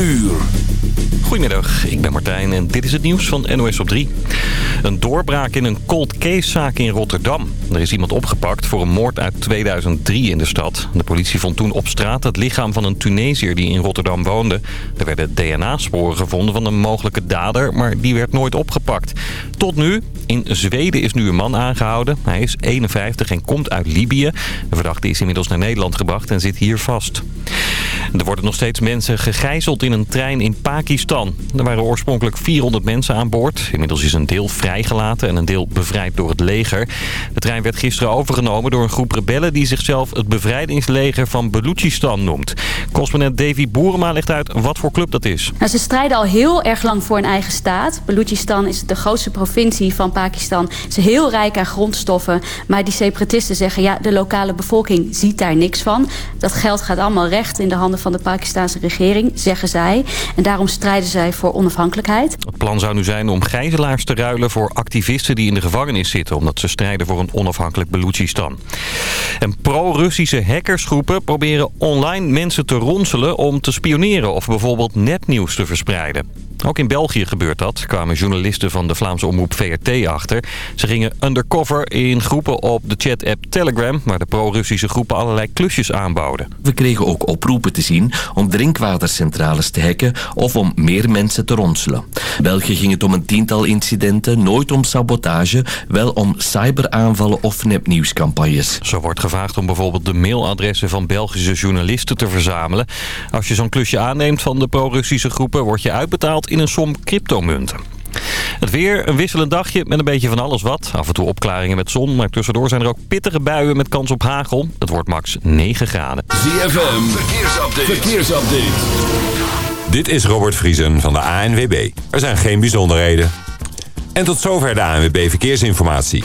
uur. Goedemiddag, ik ben Martijn en dit is het nieuws van NOS op 3. Een doorbraak in een cold case zaak in Rotterdam. Er is iemand opgepakt voor een moord uit 2003 in de stad. De politie vond toen op straat het lichaam van een Tunesiër die in Rotterdam woonde. Er werden DNA-sporen gevonden van een mogelijke dader, maar die werd nooit opgepakt. Tot nu, in Zweden is nu een man aangehouden. Hij is 51 en komt uit Libië. De verdachte is inmiddels naar Nederland gebracht en zit hier vast. Er worden nog steeds mensen gegijzeld in een trein in Pakistan. Er waren oorspronkelijk 400 mensen aan boord. Inmiddels is een deel vrijgelaten en een deel bevrijd door het leger. De trein werd gisteren overgenomen door een groep rebellen... die zichzelf het bevrijdingsleger van Balochistan noemt. Correspondent Davy Boerema legt uit wat voor club dat is. Nou, ze strijden al heel erg lang voor een eigen staat. Balochistan is de grootste provincie van Pakistan. Het is heel rijk aan grondstoffen. Maar die separatisten zeggen... ja, de lokale bevolking ziet daar niks van. Dat geld gaat allemaal recht in de handen van de Pakistanse regering, zeggen zij. En daarom strijden zij voor onafhankelijkheid. Het plan zou nu zijn om gijzelaars te ruilen voor activisten die in de gevangenis zitten... omdat ze strijden voor een onafhankelijk Balochistan. En pro-Russische hackersgroepen proberen online mensen te ronselen... om te spioneren of bijvoorbeeld nepnieuws te verspreiden. Ook in België gebeurt dat, kwamen journalisten van de Vlaamse omroep VRT achter. Ze gingen undercover in groepen op de chat-app Telegram... waar de pro-Russische groepen allerlei klusjes aanboden. We kregen ook oproepen te zien om drinkwatercentrales te hacken... of om meer mensen te ronselen. België ging het om een tiental incidenten, nooit om sabotage... wel om cyberaanvallen of nepnieuwscampagnes. Zo wordt gevraagd om bijvoorbeeld de mailadressen van Belgische journalisten te verzamelen. Als je zo'n klusje aanneemt van de pro-Russische groepen... word je uitbetaald in een som cryptomunten. Het weer, een wisselend dagje met een beetje van alles wat. Af en toe opklaringen met zon, maar tussendoor zijn er ook pittige buien met kans op hagel. Het wordt max 9 graden. ZFM, verkeersupdate. verkeersupdate. Dit is Robert Vriesen van de ANWB. Er zijn geen bijzonderheden. En tot zover de ANWB Verkeersinformatie.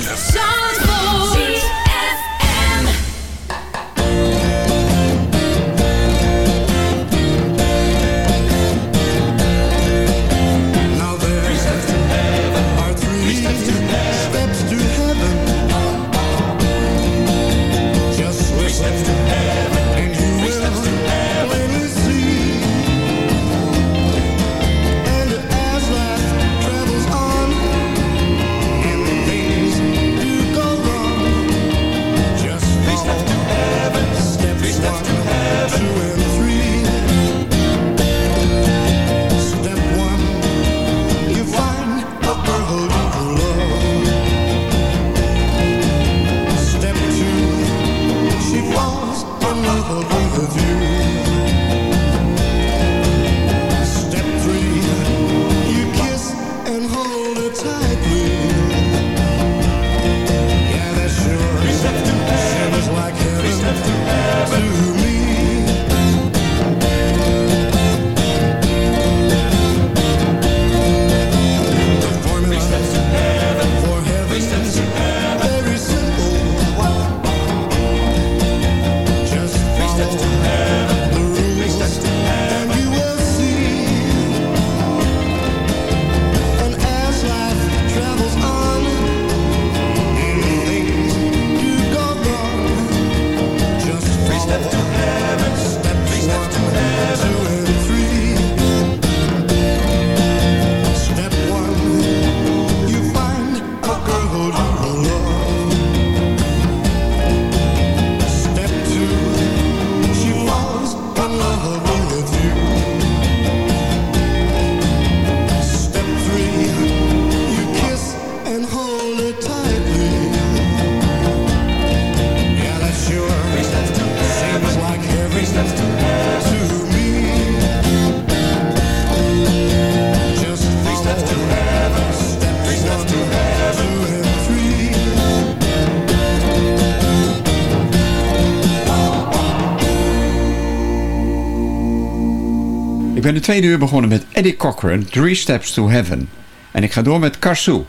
Ben de tweede uur begonnen met Eddie Cochran, Three Steps to Heaven. En ik ga door met Karsu,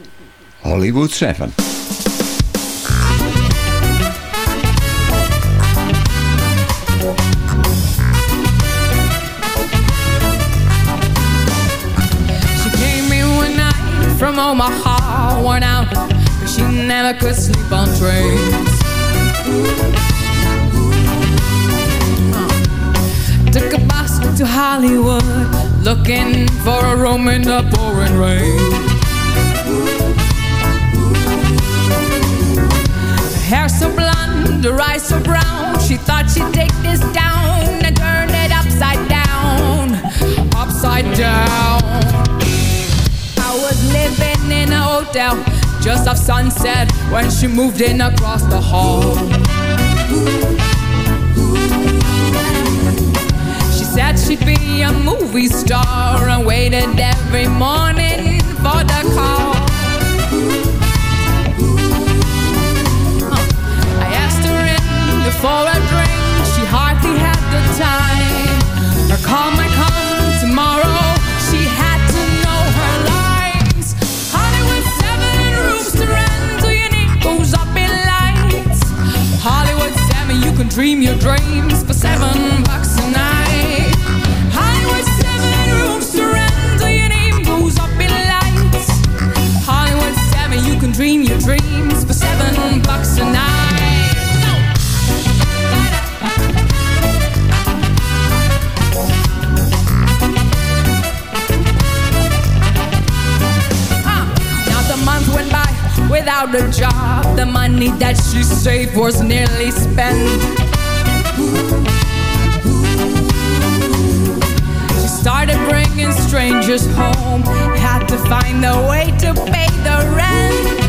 Hollywood 7. She came in one night from Omaha, worn out, but she never could sleep on trains. To Hollywood, looking for a room in the pouring rain. Hair so blonde, her eyes so brown, she thought she'd take this down and turn it upside down, upside down. I was living in a hotel just off sunset when she moved in across the hall. She'd be a movie star and waited every morning for the call. I asked her in for a drink, she hardly had the time. Her call might come tomorrow, she had to know her lines. Hollywood, seven rooms to rent, till your name goes up in lights. Hollywood, seven, you can dream your dreams for seven bucks without a job. The money that she saved was nearly spent. She started bringing strangers home. Had to find a way to pay the rent.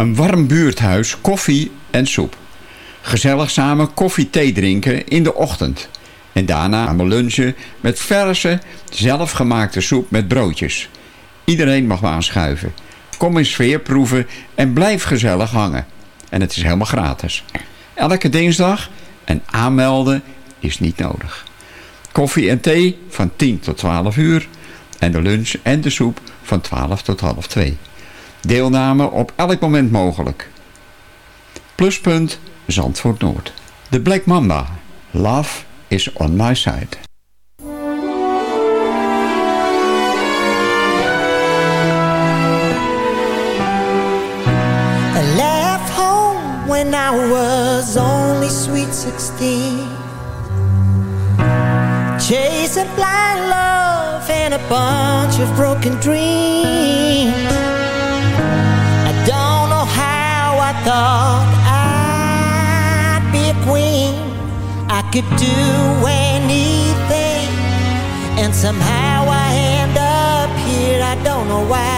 Een warm buurthuis, koffie en soep. Gezellig samen koffie thee drinken in de ochtend. En daarna aan lunchen met verse, zelfgemaakte soep met broodjes. Iedereen mag aanschuiven. Kom in sfeer proeven en blijf gezellig hangen. En het is helemaal gratis. Elke dinsdag en aanmelden is niet nodig. Koffie en thee van 10 tot 12 uur. En de lunch en de soep van 12 tot half 2. Deelname op elk moment mogelijk. Pluspunt Zandvoort Noord. De Black Mamba. Love is on my side. I left home when I was only sweet 16 Chasing blind love and a bunch of broken dreams thought I'd be a queen. I could do anything And somehow I end up here. I don't know why.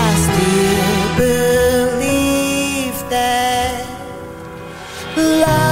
I still believe that love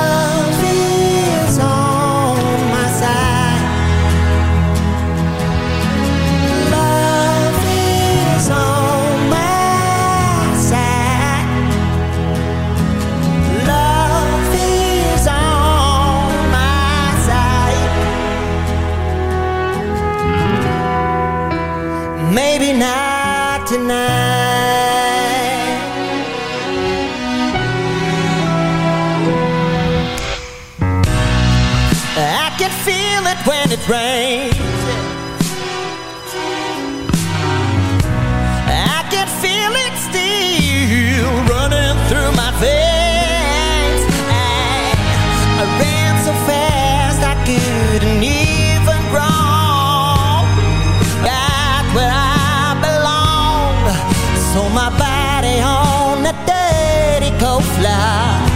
feel it when it rains. I can feel it still running through my veins. I, I ran so fast I couldn't even run back where I belong. So my body on the dirty cold floor.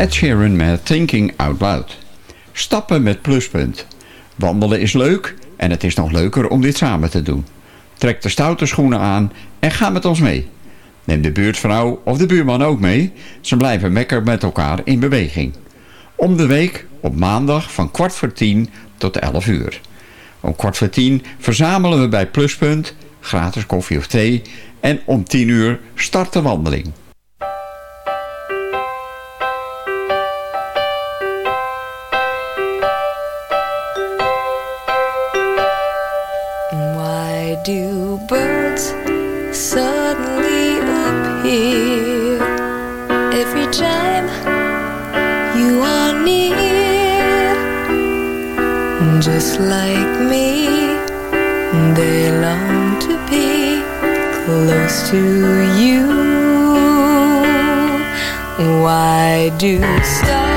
Ed Sheeran met Thinking Out Loud. Stappen met pluspunt. Wandelen is leuk en het is nog leuker om dit samen te doen. Trek de stoute schoenen aan en ga met ons mee. Neem de buurtvrouw of de buurman ook mee. Ze blijven lekker met elkaar in beweging. Om de week op maandag van kwart voor tien tot elf uur. Om kwart voor tien verzamelen we bij Pluspunt, gratis koffie of thee. En om tien uur start de wandeling. Just like me, they long to be close to you. Why do stars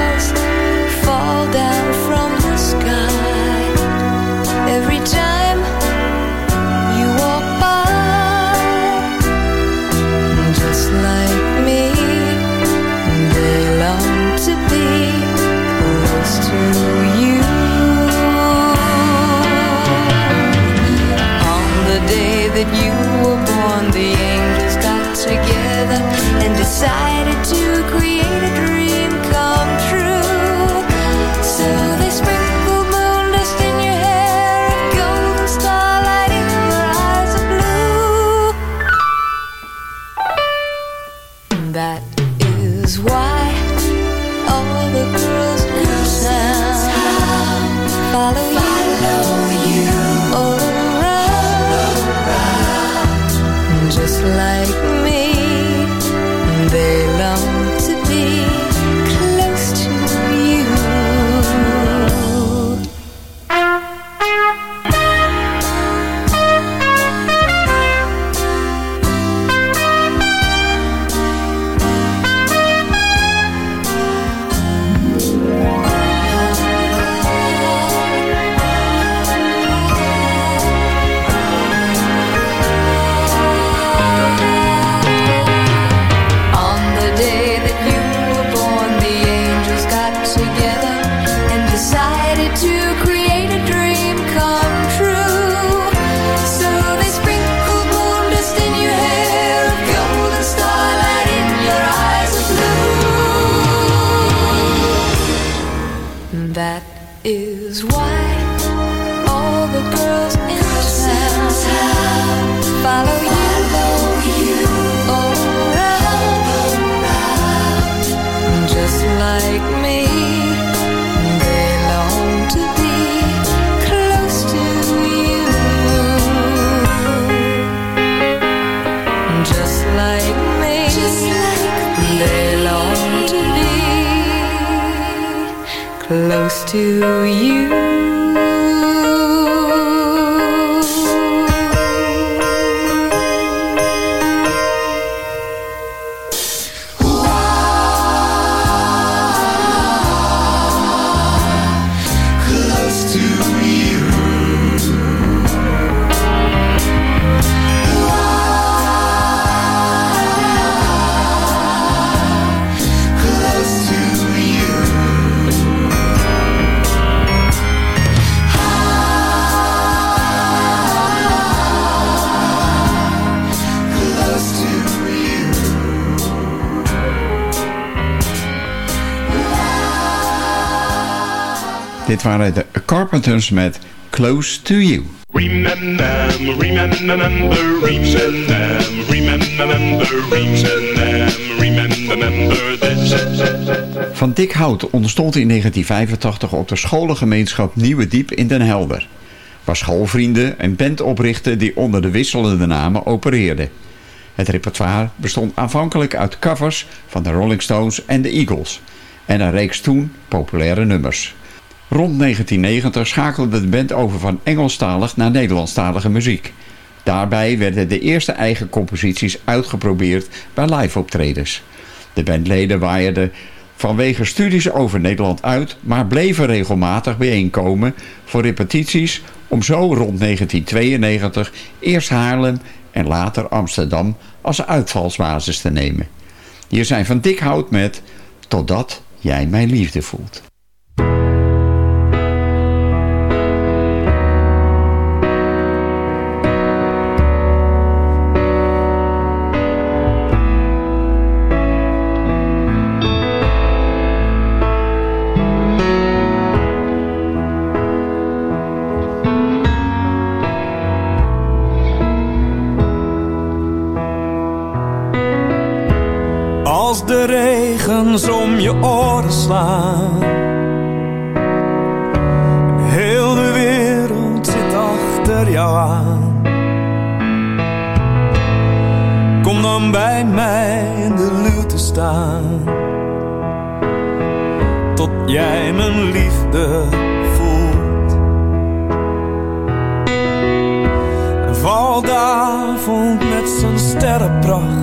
just like me. They long to be close to you. Waren de Carpenters met Close to You. Remember, remember, remember, remember, remember, remember this. Van Dick Hout ontstond in 1985 op de scholengemeenschap Nieuwe Diep in Den Helder. Waar schoolvrienden een band oprichtten die onder de wisselende namen opereerden. Het repertoire bestond aanvankelijk uit covers van de Rolling Stones en de Eagles. En een reeks toen populaire nummers. Rond 1990 schakelde de band over van Engelstalig naar Nederlandstalige muziek. Daarbij werden de eerste eigen composities uitgeprobeerd bij live optredens. De bandleden waaierden vanwege studies over Nederland uit, maar bleven regelmatig bijeenkomen voor repetities om zo rond 1992 eerst Haarlem en later Amsterdam als uitvalsbasis te nemen. Hier zijn van dik hout met Totdat jij mijn liefde voelt. Om je oren slaan. Heel de wereld zit achter jou aan. Kom dan bij mij in de luwte staan. Tot jij mijn liefde voelt. De avond met zijn sterrenpracht.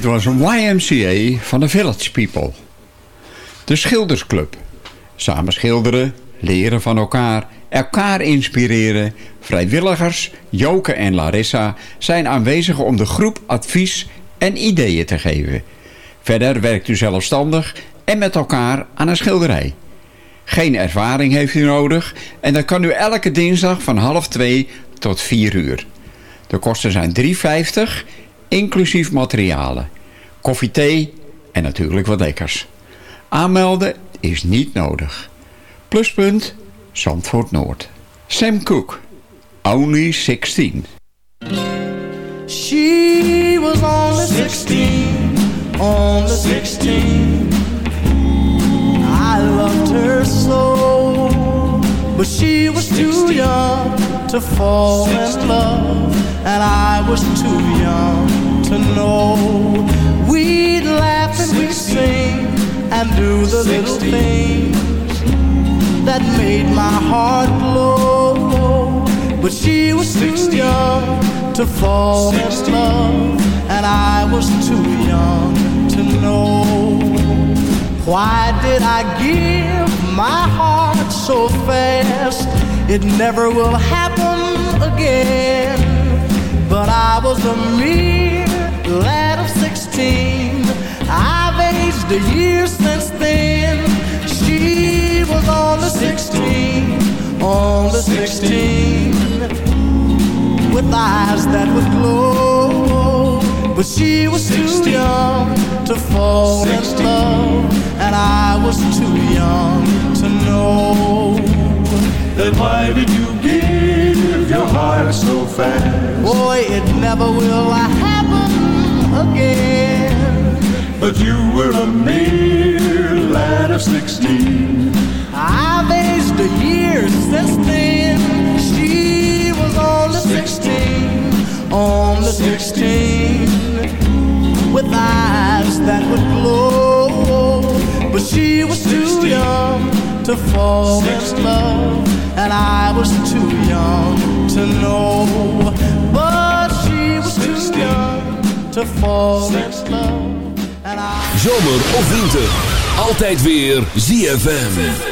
Dit was een YMCA van de Village People. De Schildersclub. Samen schilderen, leren van elkaar, elkaar inspireren. Vrijwilligers, Joke en Larissa zijn aanwezig om de groep advies en ideeën te geven. Verder werkt u zelfstandig en met elkaar aan een schilderij. Geen ervaring heeft u nodig en dat kan u elke dinsdag van half twee tot 4 uur. De kosten zijn 3,50 inclusief materialen, koffie, thee en natuurlijk wat lekkers. Aanmelden is niet nodig. Pluspunt Zandvoort Noord. Sam Cooke, only 16. She was only 16, only 16. I loved her so, but she was too young. to fall in love, and I was too young to know. We'd laugh and we'd sing and do the little things that made my heart glow. But she was too young to fall in love, and I was too young to know. Why did I give my heart so fast? It never will happen again. But I was a mere lad of 16. I've aged a year since then. She was only 16, only 16 with eyes that would glow. But she was too young to fall in love, and I was too young to know. Then why did you give your heart so fast? Boy, it never will happen again. But you were a mere lad of sixteen. I've aged a year since then. She was only 16, only 16, with eyes that would glow. But she was too young to fall in love, and I was too young to know. But she was too young to fall in love, and I. Zomer of winter, altijd weer ZFM.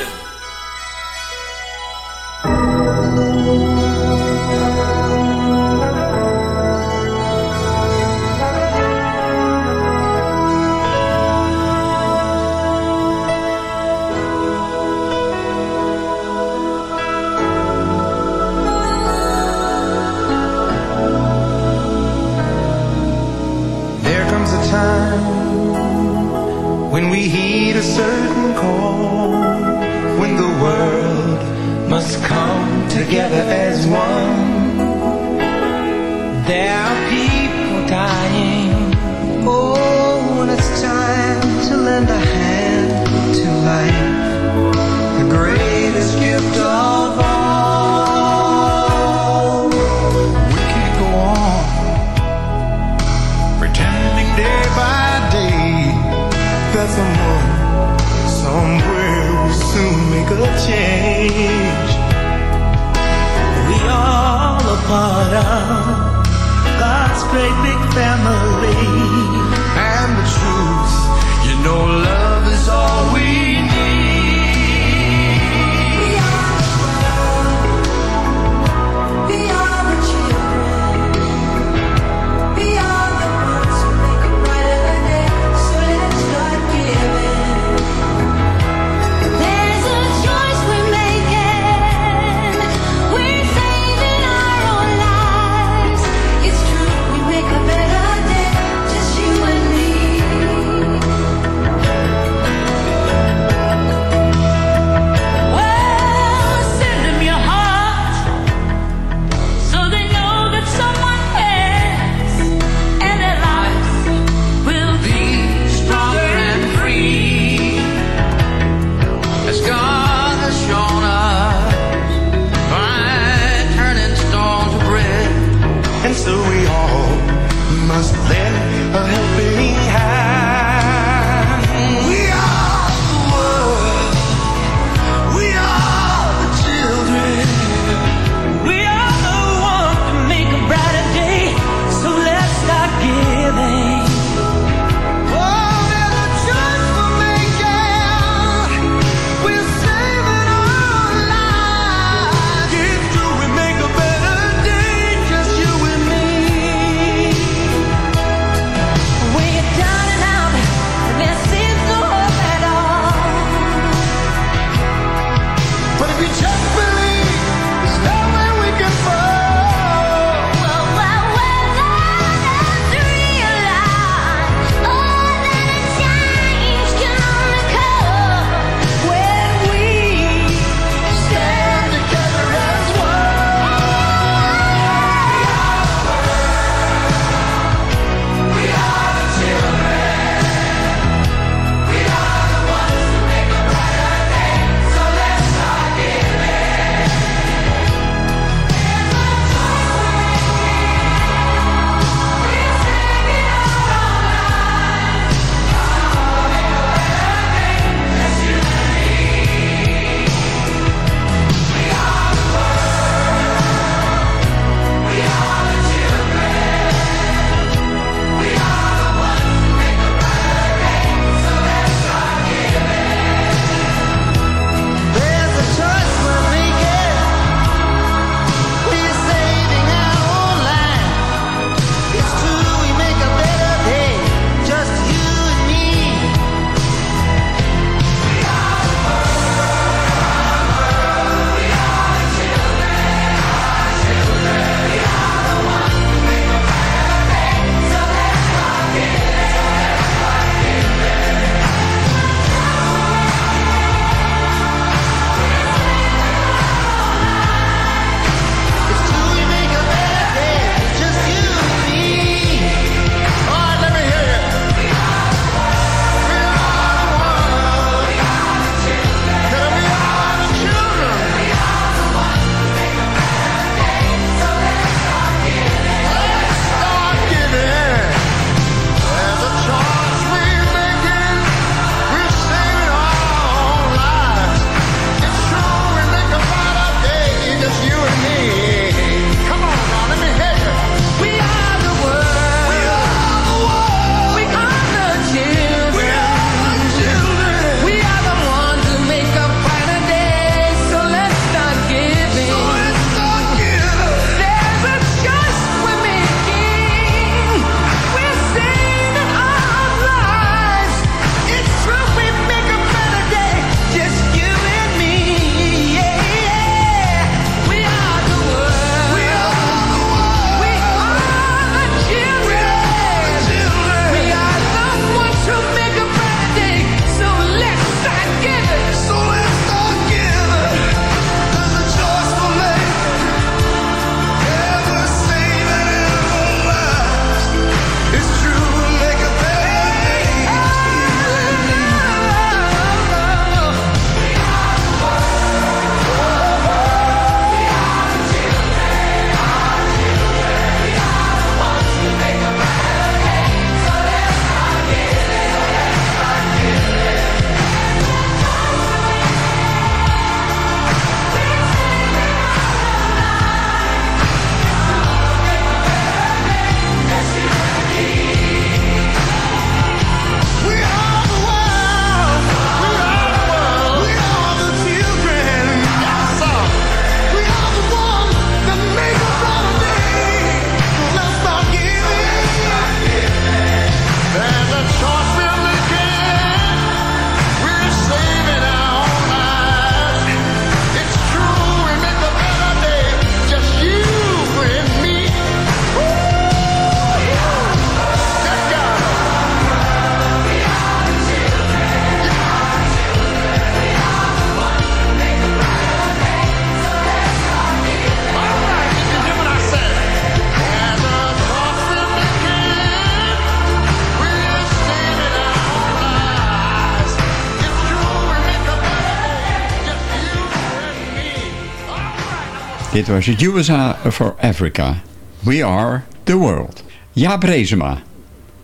dit was het. USA for Africa. We are the world. Ja, Brezema.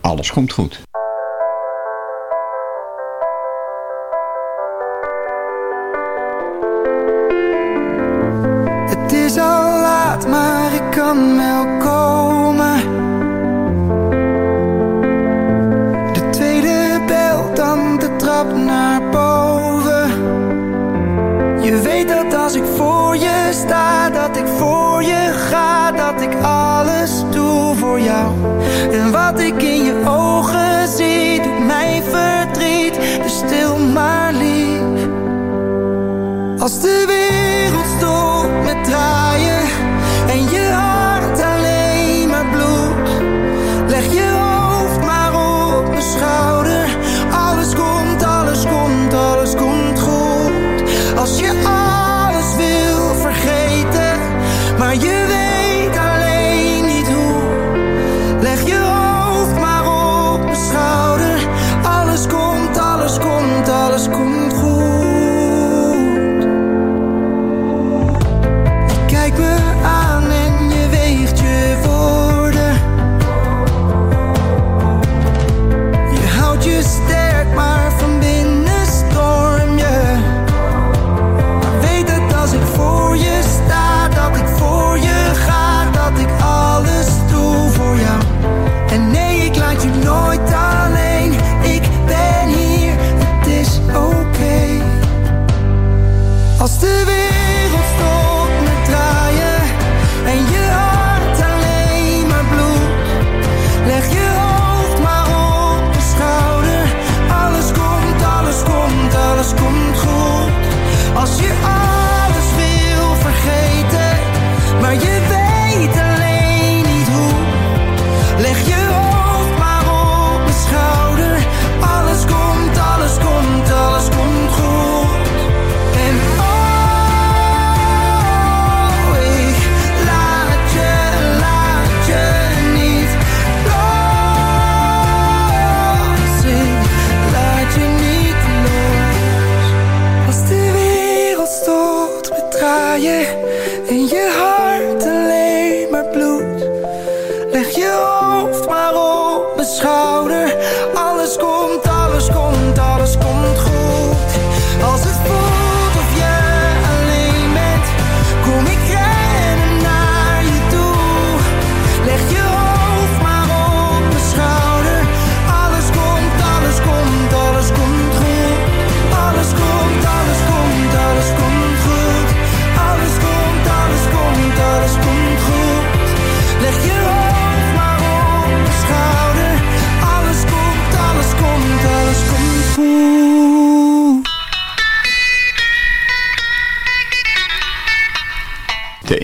Alles komt goed. Als de Yeah, and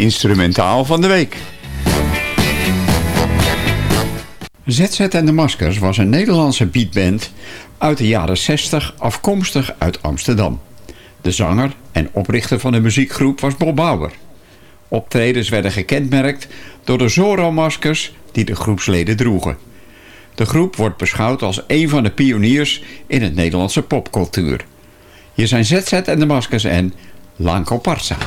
instrumentaal van de week. ZZ en de Maskers was een Nederlandse beatband uit de jaren 60 afkomstig uit Amsterdam. De zanger en oprichter van de muziekgroep was Bob Bauer. Optredens werden gekenmerkt door de Zorro-maskers die de groepsleden droegen. De groep wordt beschouwd als een van de pioniers in het Nederlandse popcultuur. Hier zijn ZZ en de Maskers en Lanco Parza.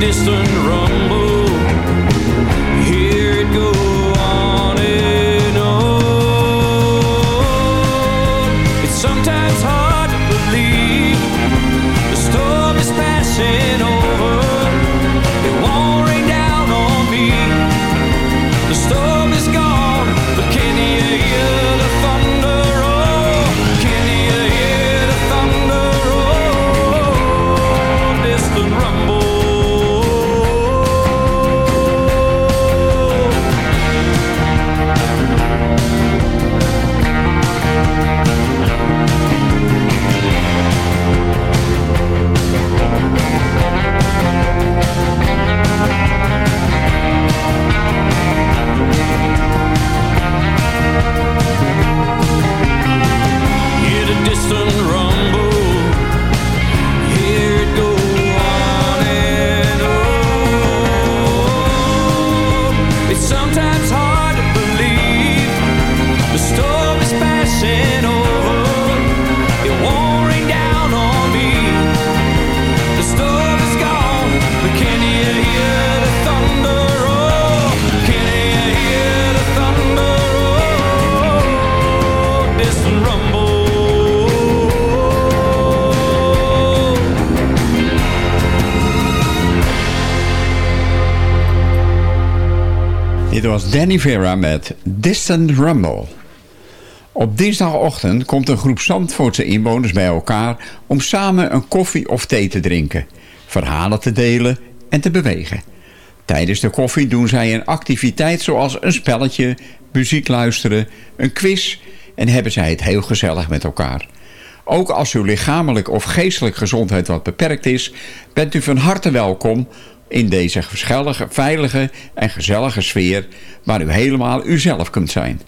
Distant rumble. Danny Vera met Distant Rumble. Op dinsdagochtend komt een groep Zandvoortse inwoners bij elkaar... om samen een koffie of thee te drinken, verhalen te delen en te bewegen. Tijdens de koffie doen zij een activiteit zoals een spelletje, muziek luisteren, een quiz... en hebben zij het heel gezellig met elkaar. Ook als uw lichamelijk of geestelijke gezondheid wat beperkt is... bent u van harte welkom in deze veilige en gezellige sfeer... waar u helemaal uzelf kunt zijn.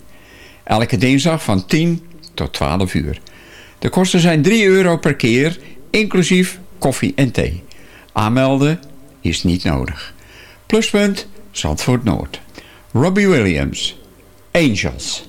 Elke dinsdag van 10 tot 12 uur. De kosten zijn 3 euro per keer, inclusief koffie en thee. Aanmelden is niet nodig. Pluspunt Zandvoort Noord. Robbie Williams. Angels.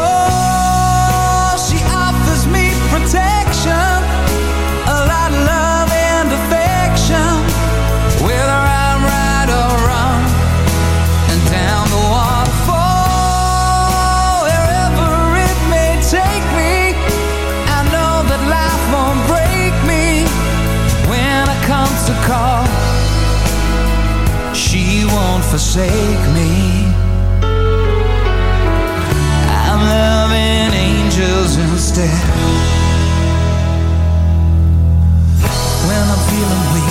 Don't forsake me. I'm loving angels instead. When I'm feeling weak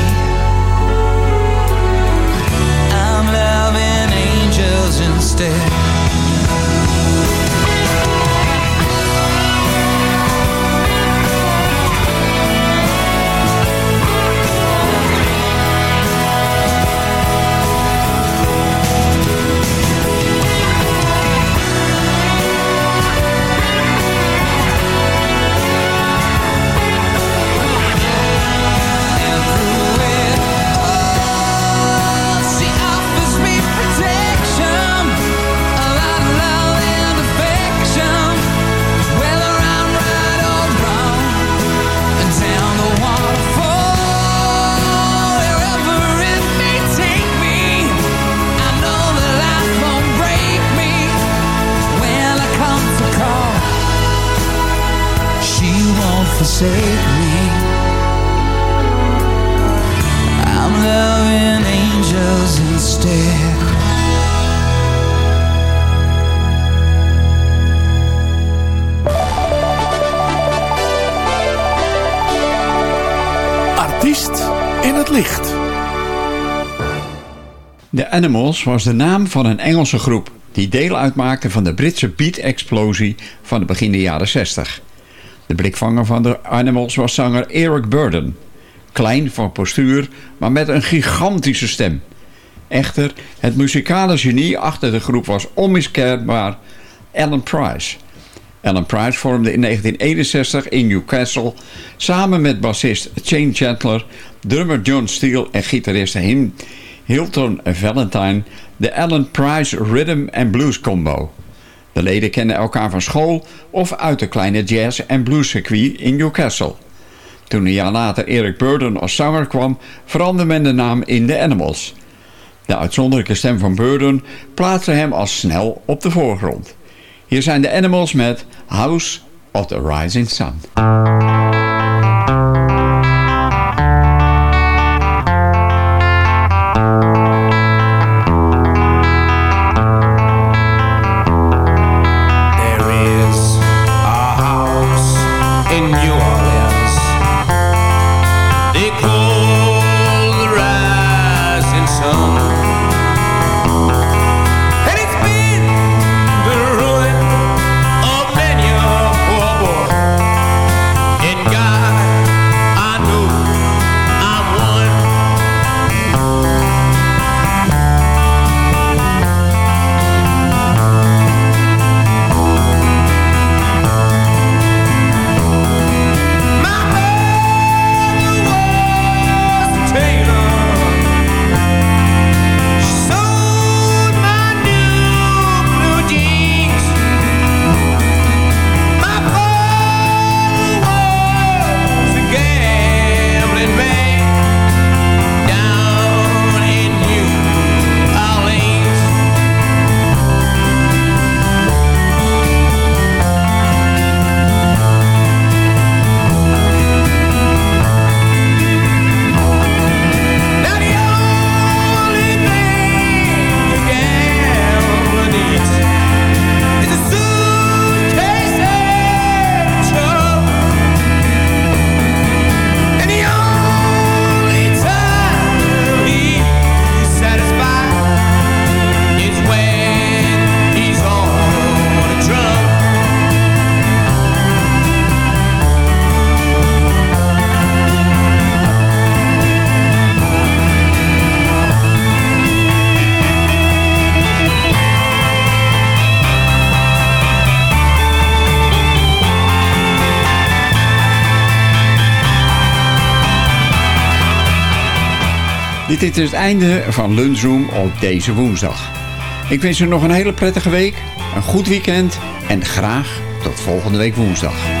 instead. Animals was de naam van een Engelse groep die deel uitmaakte van de Britse beat-explosie van de begin de jaren 60. De blikvanger van de Animals was zanger Eric Burden. Klein van postuur, maar met een gigantische stem. Echter, het muzikale genie achter de groep was onmiskenbaar Alan Price. Alan Price vormde in 1961 in Newcastle samen met bassist Shane Chandler, drummer John Steele en gitarist Him Hilton Valentine de Alan Price Rhythm and Blues Combo. De leden kennen elkaar van school of uit de kleine jazz- en bluescircuit in Newcastle. Toen een jaar later Eric Burden als zanger kwam, veranderde men de naam in The Animals. De uitzonderlijke stem van Burden plaatste hem al snel op de voorgrond. Hier zijn de Animals met House of the Rising Sun. Dit is het einde van Lunchroom op deze woensdag. Ik wens u nog een hele prettige week, een goed weekend en graag tot volgende week woensdag.